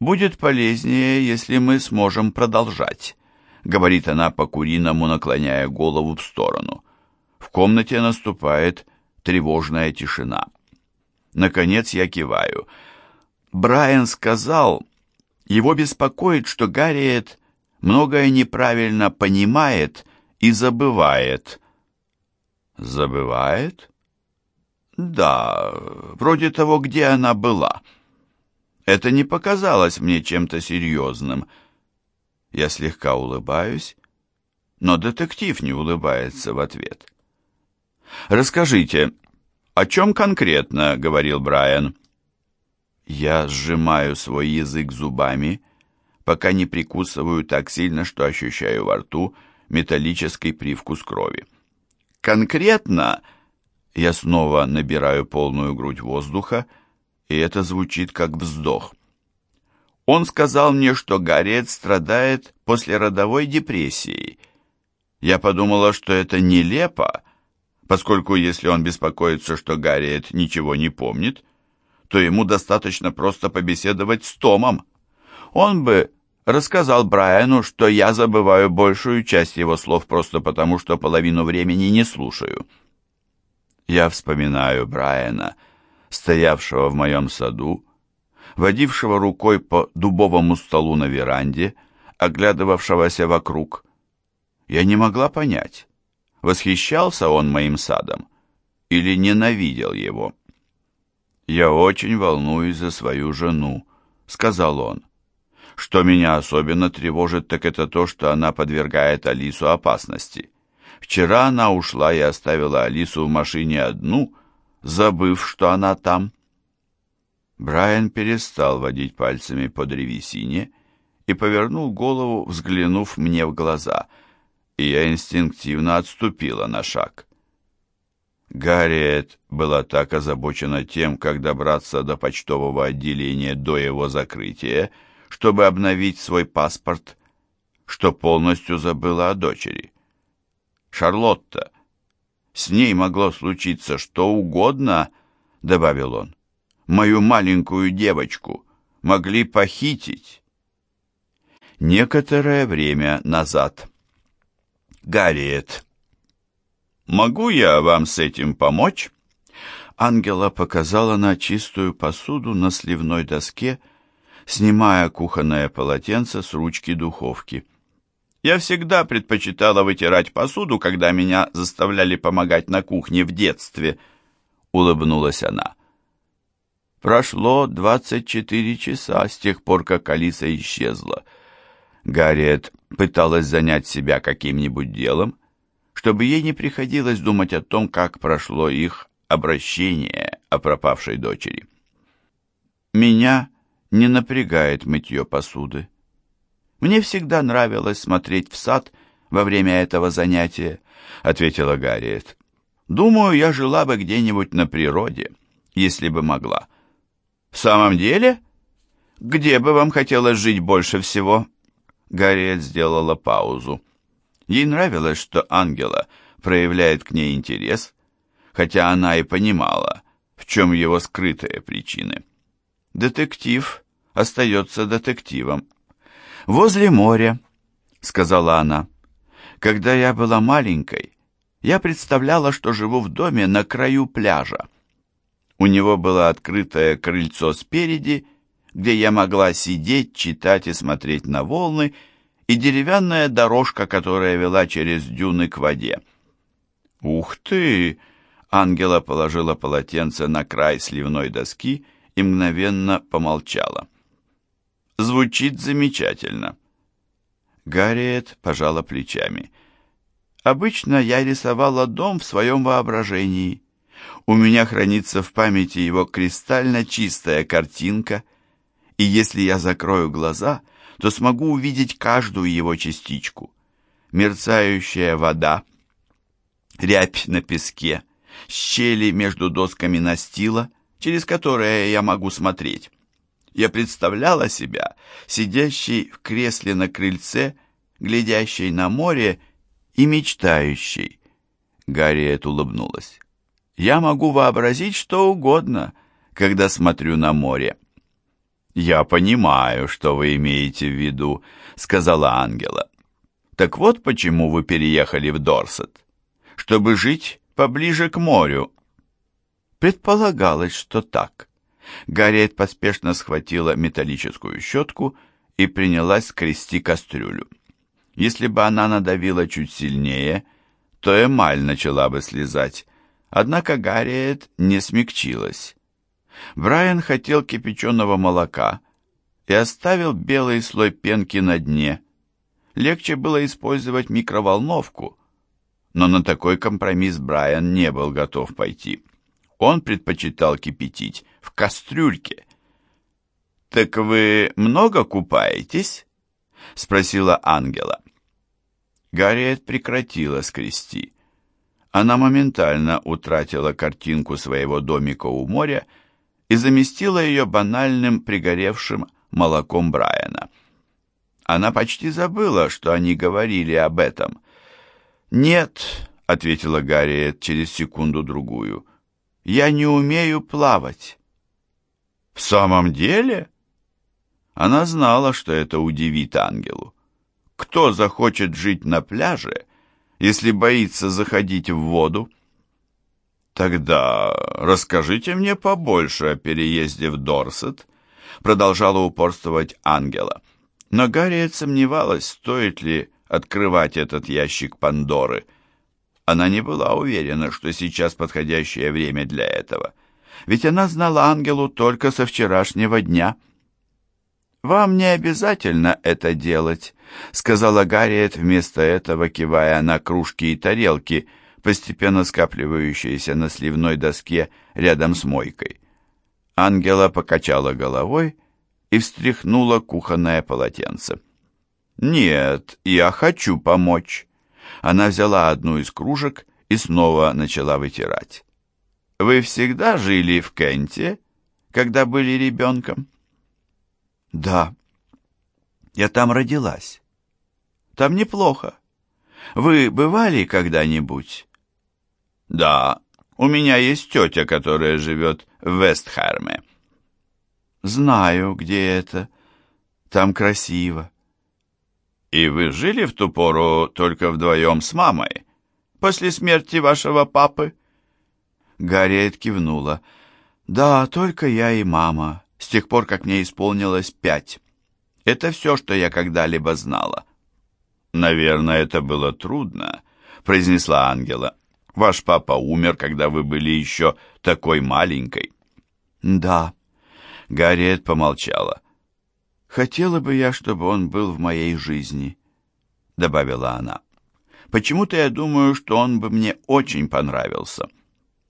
«Будет полезнее, если мы сможем продолжать», — говорит она по-куриному, наклоняя голову в сторону. В комнате наступает тревожная тишина. Наконец я киваю. Брайан сказал, его беспокоит, что Гарриет многое неправильно понимает и забывает. Забывает? Да, вроде того, где она была. Это не показалось мне чем-то серьезным. Я слегка улыбаюсь, но детектив не улыбается в ответ. «Расскажите, о чем конкретно?» — говорил Брайан. Я сжимаю свой язык зубами, пока не прикусываю так сильно, что ощущаю во рту металлический привкус крови. Конкретно я снова набираю полную грудь воздуха, и это звучит как вздох. Он сказал мне, что Гарриет страдает послеродовой депрессией. Я подумала, что это нелепо, поскольку если он беспокоится, что Гарриет ничего не помнит, то ему достаточно просто побеседовать с Томом. Он бы рассказал Брайану, что я забываю большую часть его слов просто потому, что половину времени не слушаю. Я вспоминаю Брайана, стоявшего в моем саду, водившего рукой по дубовому столу на веранде, оглядывавшегося вокруг. Я не могла понять, восхищался он моим садом или ненавидел его. «Я очень волнуюсь за свою жену», — сказал он. Что меня особенно тревожит, так это то, что она подвергает Алису опасности. Вчера она ушла и оставила Алису в машине одну, забыв, что она там. Брайан перестал водить пальцами по древесине и повернул голову, взглянув мне в глаза, и я инстинктивно отступила на шаг. Гарриет была так озабочена тем, как добраться до почтового отделения до его закрытия, чтобы обновить свой паспорт, что полностью забыла о дочери. Шарлотта. С ней могло случиться что угодно, добавил он. Мою маленькую девочку могли похитить. Некоторое время назад. Гарриет. «Могу я вам с этим помочь?» Ангела показала на чистую посуду на сливной доске, снимая кухонное полотенце с ручки духовки. Я всегда предпочитала вытирать посуду, когда меня заставляли помогать на кухне в детстве, улыбнулась она. Прошло двадцать четыре часа с тех пор, как Алиса исчезла. Гарриет пыталась занять себя каким-нибудь делом, чтобы ей не приходилось думать о том, как прошло их обращение о пропавшей дочери. Меня не напрягает мытье посуды. Мне всегда нравилось смотреть в сад во время этого занятия, ответила Гарриет. Думаю, я жила бы где-нибудь на природе, если бы могла. В самом деле? Где бы вам хотелось жить больше всего? Гарриет сделала паузу. Ей нравилось, что Ангела проявляет к ней интерес, хотя она и понимала, в чем его скрытые причины. Детектив остается детективом. «Возле моря», — сказала она. «Когда я была маленькой, я представляла, что живу в доме на краю пляжа. У него было открытое крыльцо спереди, где я могла сидеть, читать и смотреть на волны, и деревянная дорожка, которая вела через дюны к воде. «Ух ты!» Ангела положила полотенце на край сливной доски и мгновенно помолчала. «Звучит замечательно». Гарриет пожала плечами. «Обычно я рисовала дом в своем воображении. У меня хранится в памяти его кристально чистая картинка, и если я закрою глаза, то смогу увидеть каждую его частичку. Мерцающая вода, рябь на песке, щели между досками настила, через которые я могу смотреть. Я представляла себя сидящей в кресле на крыльце, глядящей на море и мечтающей. Гарриет улыбнулась. Я могу вообразить что угодно, когда смотрю на море. «Я понимаю, что вы имеете в виду», — сказала Ангела. «Так вот почему вы переехали в Дорсет, чтобы жить поближе к морю». Предполагалось, что так. Гарриет поспешно схватила металлическую щетку и принялась скрести кастрюлю. Если бы она надавила чуть сильнее, то эмаль начала бы слезать, однако Гарриет не смягчилась. Брайан хотел кипяченого молока и оставил белый слой пенки на дне. Легче было использовать микроволновку, но на такой компромисс Брайан не был готов пойти. Он предпочитал кипятить в кастрюльке. «Так вы много купаетесь?» — спросила Ангела. Гарриет прекратила скрести. Она моментально утратила картинку своего домика у моря и заместила ее банальным пригоревшим молоком Брайана. Она почти забыла, что они говорили об этом. «Нет», — ответила Гарриет через секунду-другую, — «я не умею плавать». «В самом деле?» Она знала, что это удивит ангелу. Кто захочет жить на пляже, если боится заходить в воду? «Тогда расскажите мне побольше о переезде в Дорсет», продолжала упорствовать Ангела. Но Гарриет сомневалась, стоит ли открывать этот ящик Пандоры. Она не была уверена, что сейчас подходящее время для этого. Ведь она знала Ангелу только со вчерашнего дня. «Вам не обязательно это делать», — сказала Гарриет вместо этого, кивая на кружки и тарелки — постепенно скапливающиеся на сливной доске рядом с мойкой. Ангела покачала головой и встряхнула кухонное полотенце. «Нет, я хочу помочь». Она взяла одну из кружек и снова начала вытирать. «Вы всегда жили в Кенте, когда были ребенком?» «Да. Я там родилась. Там неплохо. Вы бывали когда-нибудь?» «Да, у меня есть тетя, которая живет в Вестхарме». «Знаю, где это. Там красиво». «И вы жили в ту пору только вдвоем с мамой, после смерти вашего папы?» Гарриет кивнула. «Да, только я и мама, с тех пор, как мне исполнилось пять. Это все, что я когда-либо знала». «Наверное, это было трудно», — произнесла Ангела. Ваш папа умер, когда вы были еще такой маленькой». «Да», — Гарриет помолчала. «Хотела бы я, чтобы он был в моей жизни», — добавила она. «Почему-то я думаю, что он бы мне очень понравился».